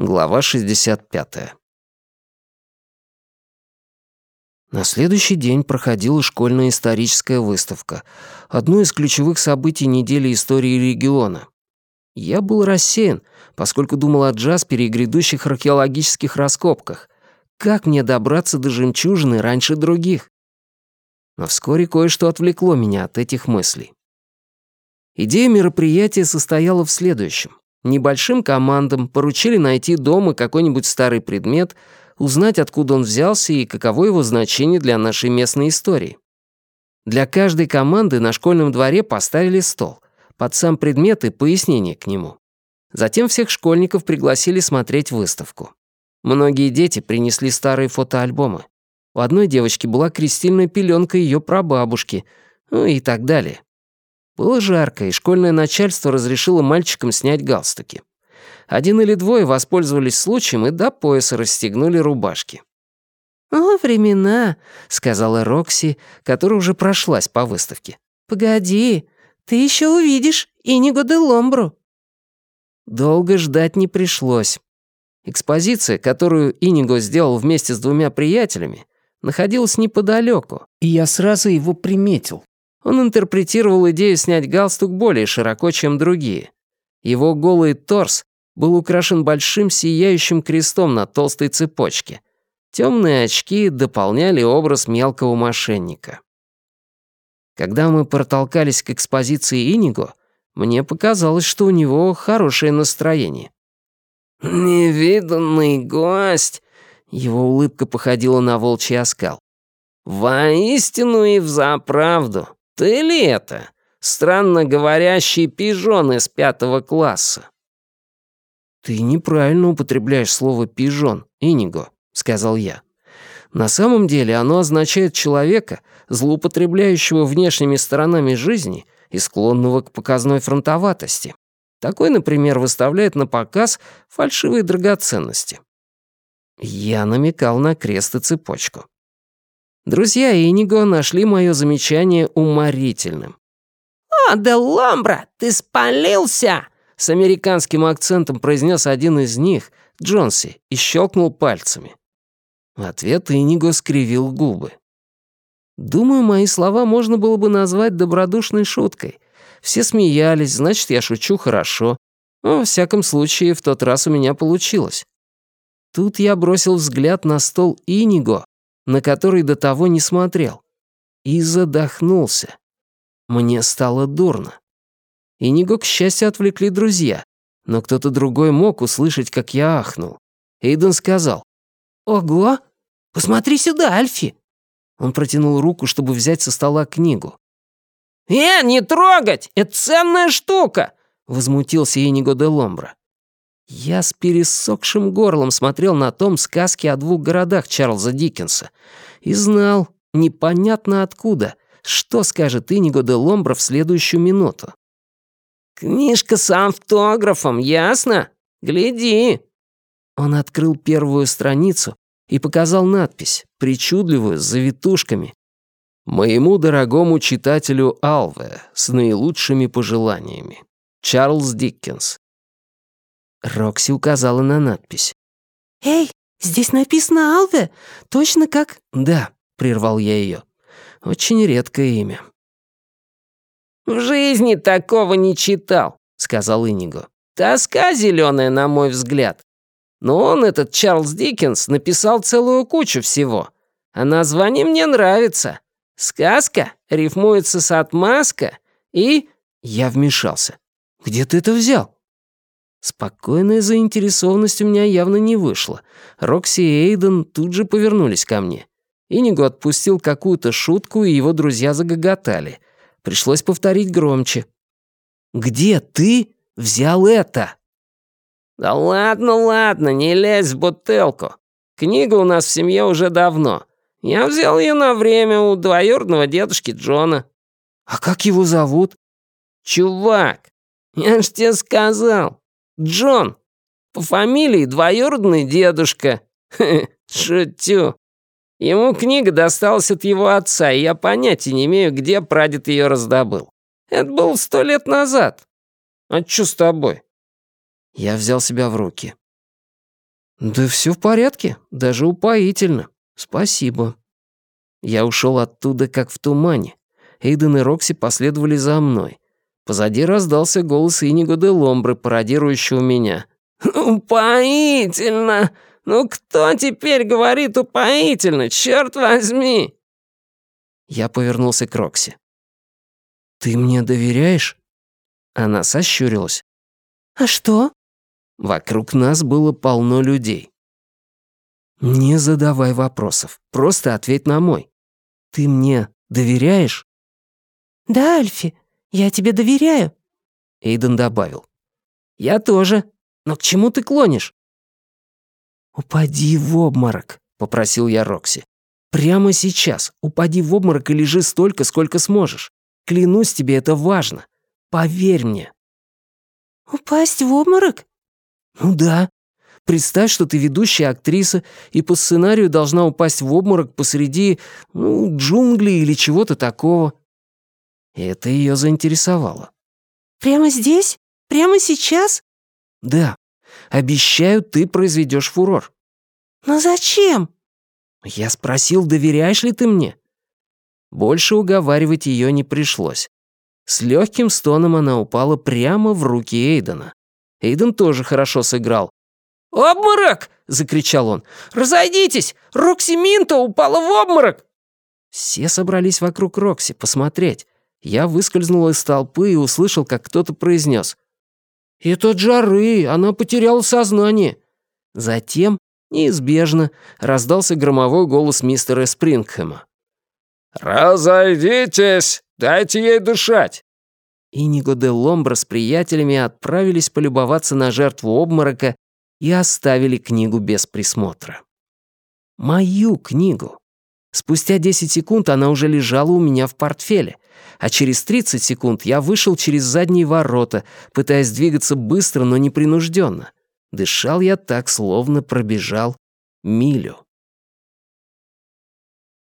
Глава 65. На следующий день проходила школьная историческая выставка, одно из ключевых событий недели истории региона. Я был рассеян, поскольку думал о Джаспере и грядущих археологических раскопках. Как мне добраться до жемчужины раньше других? Но вскоре кое-что отвлекло меня от этих мыслей. Идея мероприятия состояла в следующем. Небольшим командам поручили найти дома какой-нибудь старый предмет, узнать, откуда он взялся и каково его значение для нашей местной истории. Для каждой команды на школьном дворе поставили стол, под сам предмет и пояснение к нему. Затем всех школьников пригласили смотреть выставку. Многие дети принесли старые фотоальбомы. У одной девочки была крестильная пеленка ее прабабушки, ну и так далее. Было жарко, и школьное начальство разрешило мальчикам снять галстуки. Один или двое воспользовались случаем и до пояса расстегнули рубашки. «О, времена», — сказала Рокси, которая уже прошлась по выставке. «Погоди, ты еще увидишь Иниго де Ломбру». Долго ждать не пришлось. Экспозиция, которую Иниго сделал вместе с двумя приятелями, находилась неподалеку, и я сразу его приметил. Он интерпретировал идею снять галстук более широко, чем другие. Его голый торс был украшен большим сияющим крестом на толстой цепочке. Темные очки дополняли образ мелкого мошенника. Когда мы протолкались к экспозиции Иниго, мне показалось, что у него хорошее настроение. «Невиданный гость!» Его улыбка походила на волчий оскал. «Воистину и взаправду. Ты ли это? Странно говорящий пижон из пятого класса». «Ты неправильно употребляешь слово «пижон», Иниго», — сказал я. «На самом деле оно означает человека, злоупотребляющего внешними сторонами жизни и склонного к показной фронтоватости. Такой, например, выставляет на показ фальшивые драгоценности». Я намекал на крест и цепочку. Друзья Иниго нашли мое замечание уморительным. «О, да Ламбра, ты спалился!» С американским акцентом произнес один из них, Джонси, и щелкнул пальцами. В ответ Иниго скривил губы. Думаю, мои слова можно было бы назвать добродушной шуткой. Все смеялись, значит, я шучу хорошо. Но, во всяком случае, в тот раз у меня получилось. Тут я бросил взгляд на стол Иниго, на который до того не смотрел, и задохнулся. Мне стало дурно. И Ниго, к счастью, отвлекли друзья, но кто-то другой мог услышать, как я ахнул. Эйден сказал, «Ого! Посмотри сюда, Альфи!» Он протянул руку, чтобы взять со стола книгу. «Э, не трогать! Это ценная штука!» Возмутился Иниго де Ломбра. Я с пересохшим горлом смотрел на том сказки о двух городах Чарльза Диккенса и знал, непонятно откуда, что скажет Иниго де Ломбро в следующую минуту. «Книжка с автографом, ясно? Гляди!» Он открыл первую страницу и показал надпись, причудливую, с завитушками. «Моему дорогому читателю Алве с наилучшими пожеланиями. Чарльз Диккенс. Рокси указала на надпись. «Эй, здесь написано Алве, точно как...» «Да», — прервал я ее. «Очень редкое имя». «В жизни такого не читал», — сказал Иниго. «Тоска зеленая, на мой взгляд. Но он, этот Чарльз Диккенс, написал целую кучу всего. А название мне нравится. Сказка рифмуется с отмазка и...» Я вмешался. «Где ты это взял?» Спокойная заинтересованность у меня явно не вышла. Рокси и Эйден тут же повернулись ко мне. Иниго отпустил какую-то шутку, и его друзья загоготали. Пришлось повторить громче. «Где ты взял это?» «Да ладно, ладно, не лезь в бутылку. Книга у нас в семье уже давно. Я взял ее на время у двоюродного дедушки Джона». «А как его зовут?» «Чувак, я ж тебе сказал, Джон. По фамилии двоюродный дедушка. Шутю. Ему книга досталась от его отца, и я понятия не имею, где прадед ее раздобыл. Это было сто лет назад. А чё с тобой?» Я взял себя в руки. «Да все в порядке, даже упоительно. Спасибо». Я ушел оттуда, как в тумане. Эйден и Рокси последовали за мной. Позади раздался голос Иниго де Ломбры, пародирующего меня. «Упоительно! Ну кто теперь говорит упоительно, черт возьми!» Я повернулся к Рокси. «Ты мне доверяешь?» Она сощурилась. «А что?» Вокруг нас было полно людей. «Не задавай вопросов, просто ответь на мой. Ты мне доверяешь?» «Да, Альфи, я тебе доверяю». Эйден добавил. «Я тоже. Но к чему ты клонишь?» «Упади в обморок», — попросил я Рокси. «Прямо сейчас. Упади в обморок и лежи столько, сколько сможешь. Клянусь тебе, это важно. Поверь мне». «Упасть в обморок?» «Ну да. Представь, что ты ведущая актриса и по сценарию должна упасть в обморок посреди, ну, джунглей или чего-то такого». Это ее заинтересовало. «Прямо здесь? Прямо сейчас?» «Да. Обещаю, ты произведешь фурор». «Но зачем?» «Я спросил, доверяешь ли ты мне?» Больше уговаривать ее не пришлось. С легким стоном она упала прямо в руки Эйдена. Эйден тоже хорошо сыграл. «Обморок!» — закричал он. «Разойдитесь! Рокси Минто упала в обморок!» Все собрались вокруг Рокси посмотреть. Я выскользнул из толпы и услышал, как кто-то произнес. «Это Джары, она потеряла сознание». Затем, неизбежно, раздался громовой голос мистера Спрингхэма. «Разойдитесь! Дайте ей дышать!» Иниго де Ломбра с приятелями отправились полюбоваться на жертву обморока и оставили книгу без присмотра. Мою книгу. Спустя 10 секунд она уже лежала у меня в портфеле, а через 30 секунд я вышел через задние ворота, пытаясь двигаться быстро, но непринужденно. Дышал я так, словно пробежал милю.